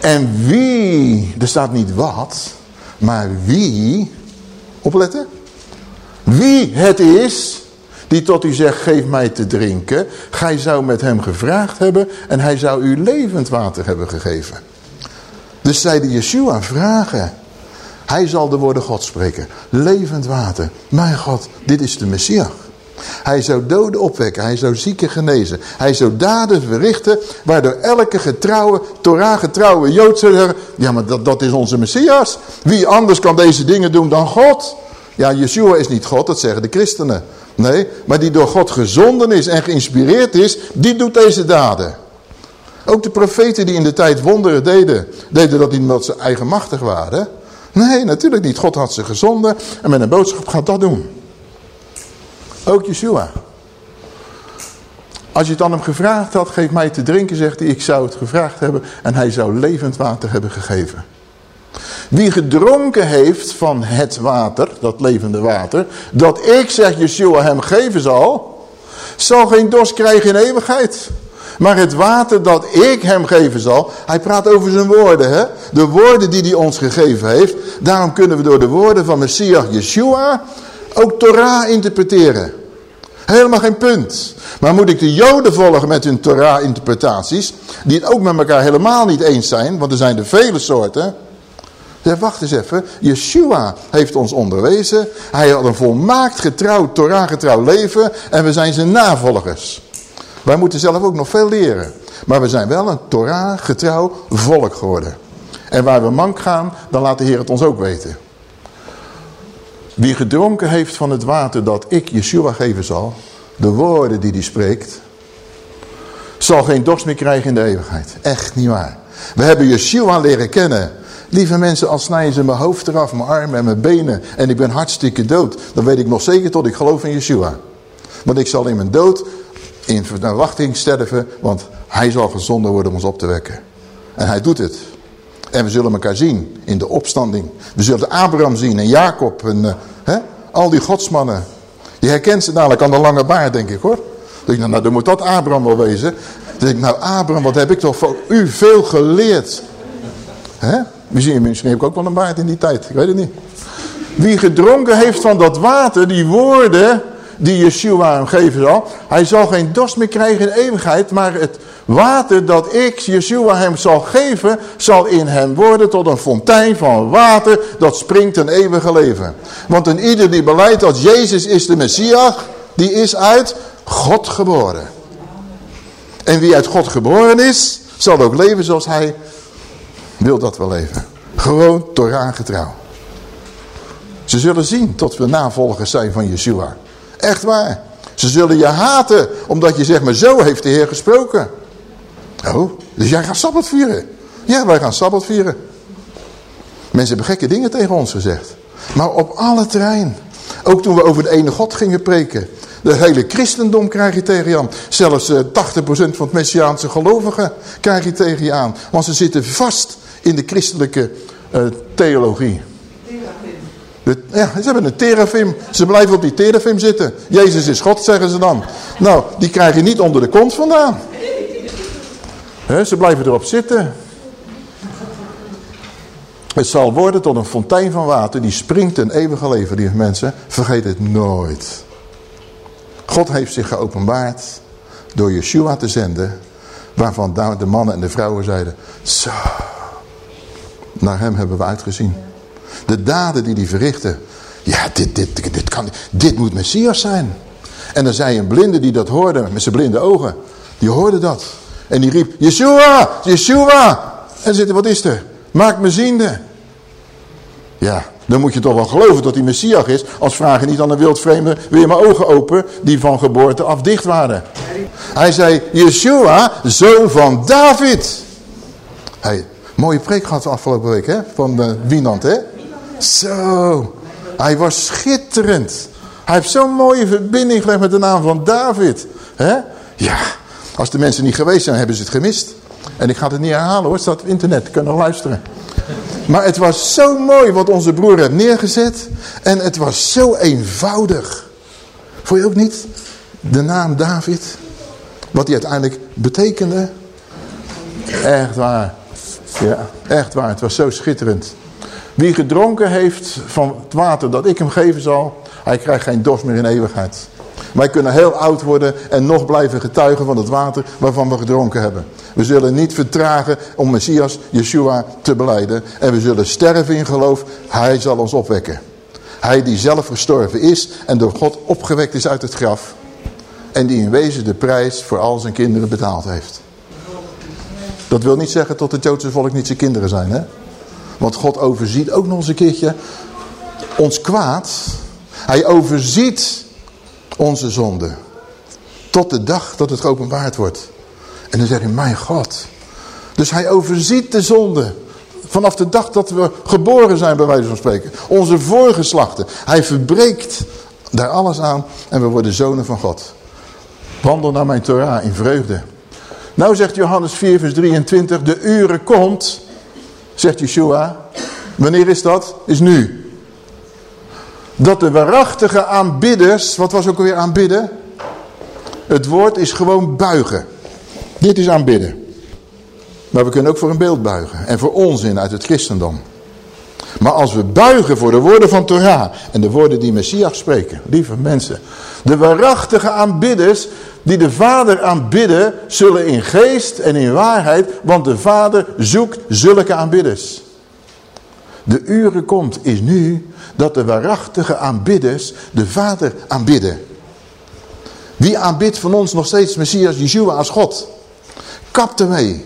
En wie, er staat niet wat, maar wie, opletten, wie het is die tot u zegt, geef mij te drinken. Gij zou met hem gevraagd hebben en hij zou u levend water hebben gegeven. Dus zeide Yeshua, vragen. Hij zal de woorden God spreken. Levend water. Mijn God, dit is de Messias. Hij zou doden opwekken. Hij zou zieken genezen. Hij zou daden verrichten. Waardoor elke getrouwe, Torah getrouwe Jood zou zeggen. Ja, maar dat, dat is onze Messias. Wie anders kan deze dingen doen dan God? Ja, Yeshua is niet God, dat zeggen de christenen. Nee, maar die door God gezonden is en geïnspireerd is, die doet deze daden. Ook de profeten die in de tijd wonderen deden, deden dat niet omdat ze eigenmachtig waren. Nee, natuurlijk niet. God had ze gezonden en met een boodschap gaat dat doen. Ook Yeshua. Als je het aan hem gevraagd had, geef mij te drinken, zegt hij, ik zou het gevraagd hebben en hij zou levend water hebben gegeven. Wie gedronken heeft van het water, dat levende water, dat ik, zegt Yeshua, hem geven zal, zal geen dorst krijgen in eeuwigheid. Maar het water dat ik hem geven zal, hij praat over zijn woorden, hè? de woorden die hij ons gegeven heeft. Daarom kunnen we door de woorden van Messias Yeshua ook Torah interpreteren. Helemaal geen punt. Maar moet ik de joden volgen met hun Torah-interpretaties, die het ook met elkaar helemaal niet eens zijn, want er zijn er vele soorten... Ja, wacht eens even. Yeshua heeft ons onderwezen. Hij had een volmaakt getrouw, Torah getrouw leven. En we zijn zijn navolgers. Wij moeten zelf ook nog veel leren. Maar we zijn wel een Torah getrouw volk geworden. En waar we mank gaan, dan laat de Heer het ons ook weten. Wie gedronken heeft van het water dat ik Yeshua geven zal, de woorden die hij spreekt, zal geen dorst meer krijgen in de eeuwigheid. Echt niet waar. We hebben Yeshua leren kennen Lieve mensen, als snijden ze mijn hoofd eraf, mijn armen en mijn benen en ik ben hartstikke dood, dan weet ik nog zeker tot ik geloof in Yeshua. Want ik zal in mijn dood in verwachting sterven, want hij zal gezonden worden om ons op te wekken. En hij doet het. En we zullen elkaar zien in de opstanding. We zullen Abraham zien en Jacob en uh, hè? al die godsmannen. Je herkent ze dadelijk aan de lange baard, denk ik hoor. Dan denk ik, nou, dan moet dat Abraham wel wezen. Dan denk ik, nou Abraham, wat heb ik toch van u veel geleerd. Hè? Misschien, misschien heb ik ook wel een baard in die tijd. Ik weet het niet. Wie gedronken heeft van dat water, die woorden die Yeshua hem geven zal. Hij zal geen dorst meer krijgen in eeuwigheid. Maar het water dat ik, Yeshua, hem zal geven, zal in hem worden tot een fontein van water dat springt een eeuwige leven. Want een ieder die beleidt dat Jezus is de Messias, die is uit God geboren. En wie uit God geboren is, zal ook leven zoals hij wil dat wel leven. Gewoon Torah getrouw. Ze zullen zien tot we navolgers zijn van Yeshua. Echt waar. Ze zullen je haten omdat je zegt, maar zo heeft de Heer gesproken. Oh, dus jij gaat Sabbat vieren. Ja, wij gaan Sabbat vieren. Mensen hebben gekke dingen tegen ons gezegd. Maar op alle terrein. Ook toen we over de ene God gingen preken. De hele christendom krijg je tegen je aan. Zelfs 80% eh, van het Messiaanse gelovigen krijg je tegen je aan. Want ze zitten vast in de christelijke uh, theologie. Ja, ze hebben een terafim. Ze blijven op die terafim zitten. Jezus is God, zeggen ze dan. Nou, die krijg je niet onder de kont vandaan. Ze blijven erop zitten. Het zal worden tot een fontein van water die springt een eeuwige leven, lieve mensen. Vergeet het nooit. God heeft zich geopenbaard door Yeshua te zenden. Waarvan de mannen en de vrouwen zeiden. Zo, naar hem hebben we uitgezien. De daden die hij verrichtte. Ja, dit, dit, dit, kan, dit moet Messias zijn. En dan zei een blinde die dat hoorde met zijn blinde ogen. Die hoorde dat. En die riep, Yeshua, Yeshua. En zitten, wat is er? Maak me ziende. Ja, dan moet je toch wel geloven dat hij Messias is. Als vragen niet aan een wildvreemde, weer mijn ogen open, die van geboorte af dicht waren. Hij zei, Yeshua, zoon van David. Hij, mooie preek gehad afgelopen week, hè? Van uh, Wienand, hè? Zo. Hij was schitterend. Hij heeft zo'n mooie verbinding gelegd met de naam van David. Ja, als de mensen niet geweest zijn, hebben ze het gemist. En ik ga het niet herhalen hoor, staat op internet, kunnen luisteren. Maar het was zo mooi wat onze broer heeft neergezet. En het was zo eenvoudig. Vond je ook niet? De naam David. Wat hij uiteindelijk betekende. Echt waar. Ja, echt waar. Het was zo schitterend. Wie gedronken heeft van het water dat ik hem geven zal, hij krijgt geen dorst meer in eeuwigheid. Wij kunnen heel oud worden en nog blijven getuigen van het water waarvan we gedronken hebben. We zullen niet vertragen om Messias, Yeshua, te beleiden. En we zullen sterven in geloof. Hij zal ons opwekken. Hij die zelf gestorven is en door God opgewekt is uit het graf. En die in wezen de prijs voor al zijn kinderen betaald heeft. Dat wil niet zeggen tot het Joodse volk niet zijn kinderen zijn. Hè? Want God overziet ook nog eens een keertje ons kwaad. Hij overziet onze zonde. Tot de dag dat het geopenbaard wordt. En dan zeg je, mijn God. Dus hij overziet de zonde. Vanaf de dag dat we geboren zijn, bij wijze van spreken. Onze voorgeslachten. Hij verbreekt daar alles aan en we worden zonen van God. Wandel naar mijn Torah in vreugde. Nou zegt Johannes 4 vers 23, de uren komt, zegt Yeshua. Wanneer is dat? Is nu. Dat de waarachtige aanbidders, wat was ook alweer aanbidden? Het woord is gewoon buigen. Dit is aanbidden. Maar we kunnen ook voor een beeld buigen. En voor onzin uit het christendom. Maar als we buigen voor de woorden van Torah en de woorden die Messias spreken, lieve mensen. De waarachtige aanbidders die de Vader aanbidden, zullen in geest en in waarheid, want de Vader zoekt zulke aanbidders. De uren komt, is nu, dat de waarachtige aanbidders de Vader aanbidden. Wie aanbidt van ons nog steeds Messias Yeshua als God? Kap ermee.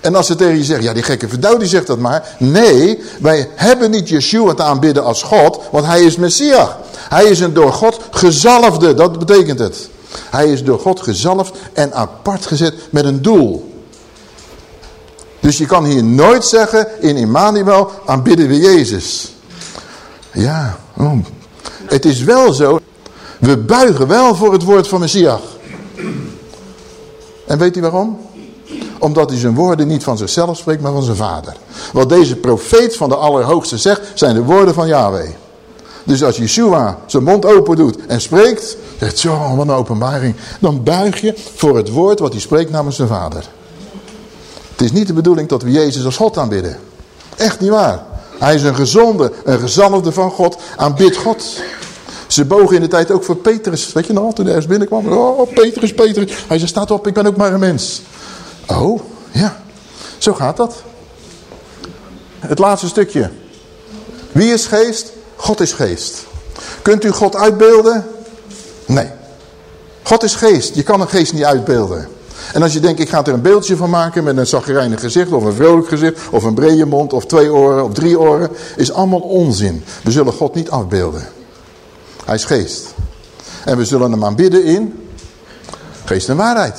En als ze tegen je zeggen, ja die gekke verdouw die zegt dat maar. Nee, wij hebben niet Yeshua te aanbidden als God, want hij is Messias. Hij is een door God gezalfde, dat betekent het. Hij is door God gezalfd en apart gezet met een doel. Dus je kan hier nooit zeggen, in Immanuel aanbidden we Jezus. Ja, oh. het is wel zo, we buigen wel voor het woord van Messias. En weet u waarom? Omdat hij zijn woorden niet van zichzelf spreekt, maar van zijn vader. Wat deze profeet van de Allerhoogste zegt, zijn de woorden van Yahweh. Dus als Yeshua zijn mond open doet en spreekt, zegt zo, wat een openbaring. Dan buig je voor het woord wat hij spreekt namens zijn vader. Het is niet de bedoeling dat we Jezus als God aanbidden. Echt niet waar. Hij is een gezonde, een gezalfde van God, aanbidt God. Ze bogen in de tijd ook voor Petrus. Weet je nog, toen hij ergens binnenkwam. Oh, Petrus, Petrus. Hij zei, staat op, ik ben ook maar een mens. Oh, ja. Zo gaat dat. Het laatste stukje. Wie is geest? God is geest. Kunt u God uitbeelden? Nee. God is geest. Je kan een geest niet uitbeelden. En als je denkt, ik ga er een beeldje van maken met een zagrijnig gezicht of een vrolijk gezicht of een brede mond of twee oren of drie oren, is allemaal onzin. We zullen God niet afbeelden. Hij is geest. En we zullen hem aanbidden in geest en waarheid.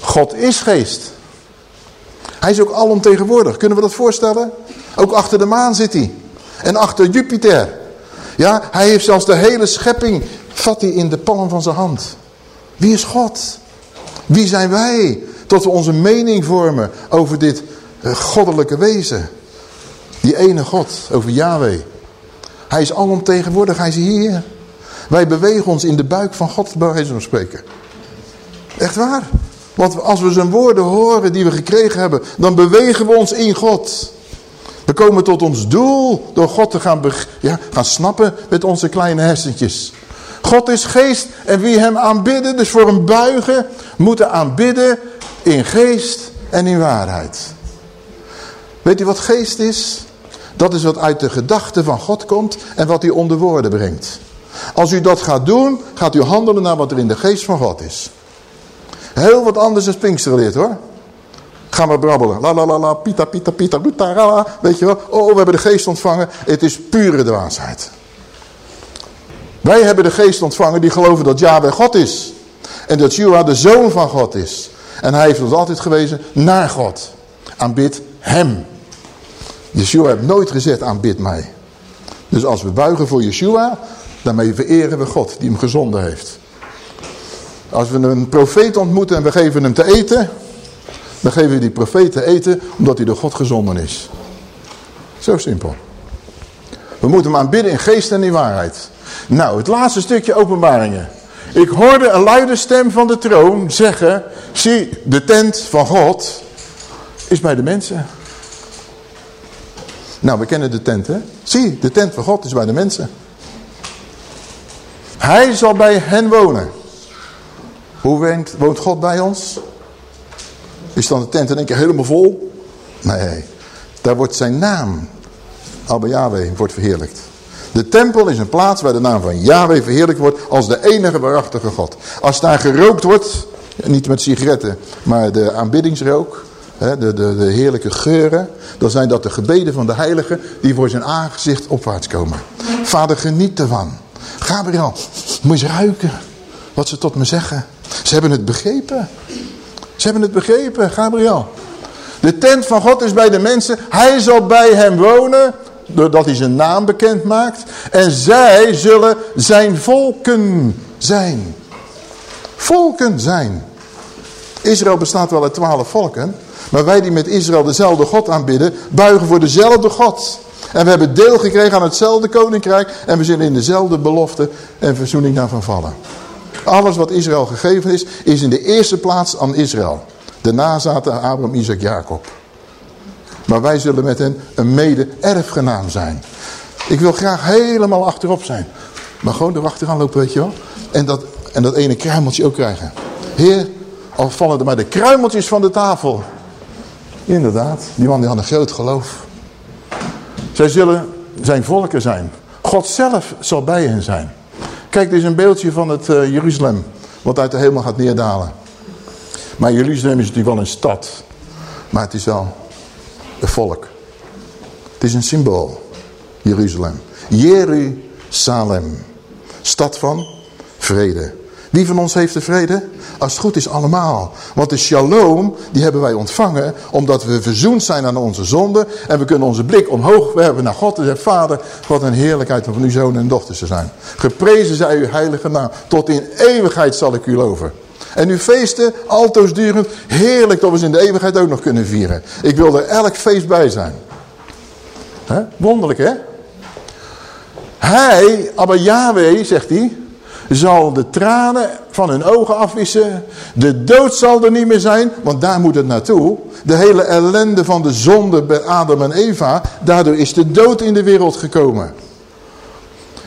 God is geest. Hij is ook alomtegenwoordig. Kunnen we dat voorstellen? Ook achter de maan zit hij. En achter Jupiter. Ja, hij heeft zelfs de hele schepping, vat hij in de palm van zijn hand. Wie is God? Wie zijn wij? Tot we onze mening vormen over dit eh, goddelijke wezen. Die ene God, over Yahweh. Hij is alomtegenwoordig, hij is hier. Wij bewegen ons in de buik van God, bij wijze van spreken. Echt waar. Want als we zijn woorden horen die we gekregen hebben, dan bewegen we ons in God. We komen tot ons doel door God te gaan, ja, gaan snappen met onze kleine hersentjes. God is geest en wie hem aanbidden, dus voor hem buigen, moeten aanbidden in geest en in waarheid. Weet u wat geest is? Dat is wat uit de gedachte van God komt en wat hij onder woorden brengt. Als u dat gaat doen, gaat u handelen naar wat er in de geest van God is. Heel wat anders dan Pinkster leert hoor. Ga maar brabbelen. La la la la, pita pita pita, pita, la, Weet je wel? Oh, we hebben de geest ontvangen. Het is pure dwaasheid. Wij hebben de geest ontvangen die geloven dat Yahweh God is. En dat Yeshua de zoon van God is. En hij heeft ons altijd gewezen naar God. Aanbid hem. Yeshua heeft nooit gezegd aanbid mij. Dus als we buigen voor Yeshua, daarmee vereren we God die hem gezonden heeft. Als we een profeet ontmoeten en we geven hem te eten, dan geven we die profeet te eten omdat hij door God gezonden is. Zo simpel. We moeten hem aanbidden in geest en in waarheid. Nou, het laatste stukje openbaringen. Ik hoorde een luide stem van de troon zeggen, zie, de tent van God is bij de mensen. Nou, we kennen de tent, hè? Zie, de tent van God is bij de mensen. Hij zal bij hen wonen. Hoe woont God bij ons? Is dan de tent in één keer helemaal vol? Nee, daar wordt zijn naam, Abba Yahweh, wordt verheerlijkt. De tempel is een plaats waar de naam van Yahweh verheerlijkt wordt als de enige waarachtige God. Als daar gerookt wordt, niet met sigaretten, maar de aanbiddingsrook, de, de, de heerlijke geuren, dan zijn dat de gebeden van de heiligen die voor zijn aangezicht opwaarts komen. Vader, geniet ervan. Gabriel, moet je ruiken wat ze tot me zeggen. Ze hebben het begrepen. Ze hebben het begrepen, Gabriel. De tent van God is bij de mensen. Hij zal bij hem wonen, doordat hij zijn naam bekend maakt. En zij zullen zijn volken zijn. Volken zijn. Israël bestaat wel uit twaalf volken. Maar wij die met Israël dezelfde God aanbidden, buigen voor dezelfde God. En we hebben deel gekregen aan hetzelfde koninkrijk. En we zullen in dezelfde belofte en verzoening daarvan vallen. Alles wat Israël gegeven is, is in de eerste plaats aan Israël. Daarna zaten Abraham, Isaac, Jacob. Maar wij zullen met hen een mede-erfgenaam zijn. Ik wil graag helemaal achterop zijn. Maar gewoon erachteraan lopen, weet je wel. En dat, en dat ene kruimeltje ook krijgen. Heer, al vallen er maar de kruimeltjes van de tafel. Inderdaad, die man die had een groot geloof. Zij zullen zijn volken zijn. God zelf zal bij hen zijn. Kijk, dit is een beeldje van het uh, Jeruzalem. Wat uit de hemel gaat neerdalen. Maar Jeruzalem is natuurlijk wel een stad. Maar het is wel een volk. Het is een symbool. Jeruzalem. Jeruzalem. Stad van vrede. Wie van ons heeft de vrede? Als het goed is allemaal. Want de shalom, die hebben wij ontvangen omdat we verzoend zijn aan onze zonde. En we kunnen onze blik omhoog werpen naar God en zeggen, Vader, wat een heerlijkheid om van uw zonen en dochters te zijn. Geprezen zij uw heilige naam. Tot in eeuwigheid zal ik u loven. En uw feesten, altoos durend, heerlijk dat we ze in de eeuwigheid ook nog kunnen vieren. Ik wil er elk feest bij zijn. He? Wonderlijk, hè? Hij, Abba Yahweh, zegt hij, zal de tranen van hun ogen afwissen. De dood zal er niet meer zijn, want daar moet het naartoe. De hele ellende van de zonde bij Adam en Eva, daardoor is de dood in de wereld gekomen.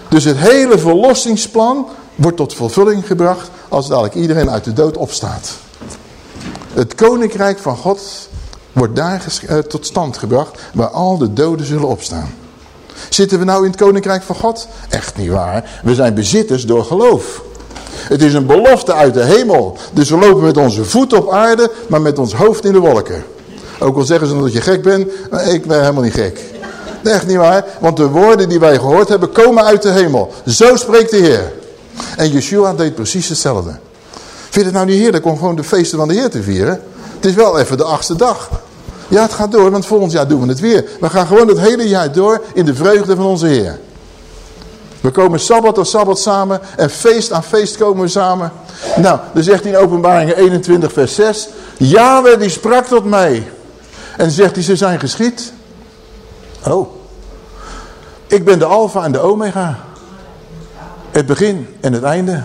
Dus het hele verlossingsplan wordt tot vervulling gebracht als dadelijk iedereen uit de dood opstaat. Het koninkrijk van God wordt daar eh, tot stand gebracht waar al de doden zullen opstaan. Zitten we nou in het koninkrijk van God? Echt niet waar. We zijn bezitters door geloof. Het is een belofte uit de hemel. Dus we lopen met onze voet op aarde, maar met ons hoofd in de wolken. Ook al zeggen ze dat je gek bent, ik ben helemaal niet gek. Echt niet waar, want de woorden die wij gehoord hebben komen uit de hemel. Zo spreekt de Heer. En Yeshua deed precies hetzelfde. Vind je het nou niet heerlijk om gewoon de feesten van de Heer te vieren? Het is wel even de achtste dag. Ja, het gaat door, want volgend jaar doen we het weer. We gaan gewoon het hele jaar door in de vreugde van onze Heer. We komen Sabbat aan Sabbat samen en feest aan feest komen we samen. Nou, dan zegt hij in openbaringen 21 vers 6. Yahweh die sprak tot mij. En zegt hij, ze zijn geschied. Oh. Ik ben de alfa en de omega. Het begin en het einde.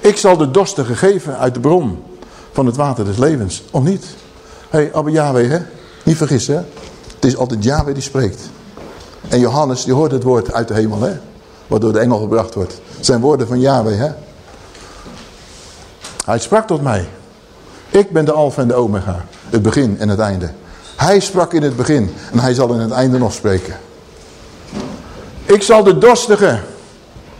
Ik zal de dorstigen geven uit de bron van het water des levens. Of niet? Hé, hey, Abba Yahweh, hè? Niet vergissen, hè? Het is altijd Yahweh die spreekt. En Johannes, die hoort het woord uit de hemel, hè? Wat door de engel gebracht wordt. Het zijn woorden van Yahweh, hè? Hij sprak tot mij. Ik ben de alfa en de omega. Het begin en het einde. Hij sprak in het begin. En hij zal in het einde nog spreken. Ik zal de dorstige.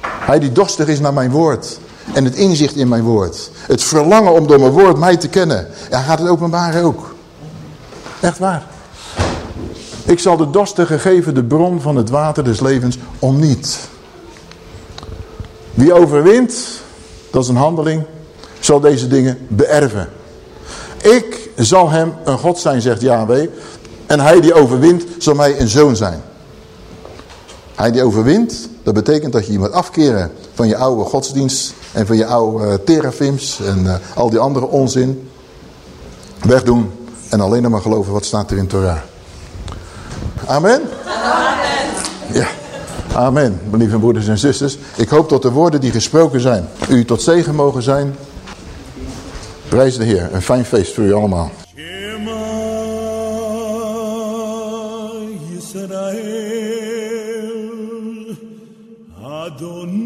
Hij die dorstig is naar mijn woord. En het inzicht in mijn woord. Het verlangen om door mijn woord mij te kennen. Hij gaat het openbaren ook. Echt waar. Ik zal de dorstige geven de bron van het water des levens om niet. Wie overwint, dat is een handeling, zal deze dingen beërven. Ik zal hem een God zijn, zegt Yahweh. En hij die overwint, zal mij een zoon zijn. Hij die overwint, dat betekent dat je je moet afkeren van je oude godsdienst en van je oude terafims en uh, al die andere onzin. Wegdoen en alleen maar geloven wat staat er in Torah. Amen? Amen. Ja, amen, mijn lieve broeders en zusters. Ik hoop dat de woorden die gesproken zijn, u tot zegen mogen zijn. Prijs de Heer, een fijn feest voor u allemaal. Eloheinu Adonai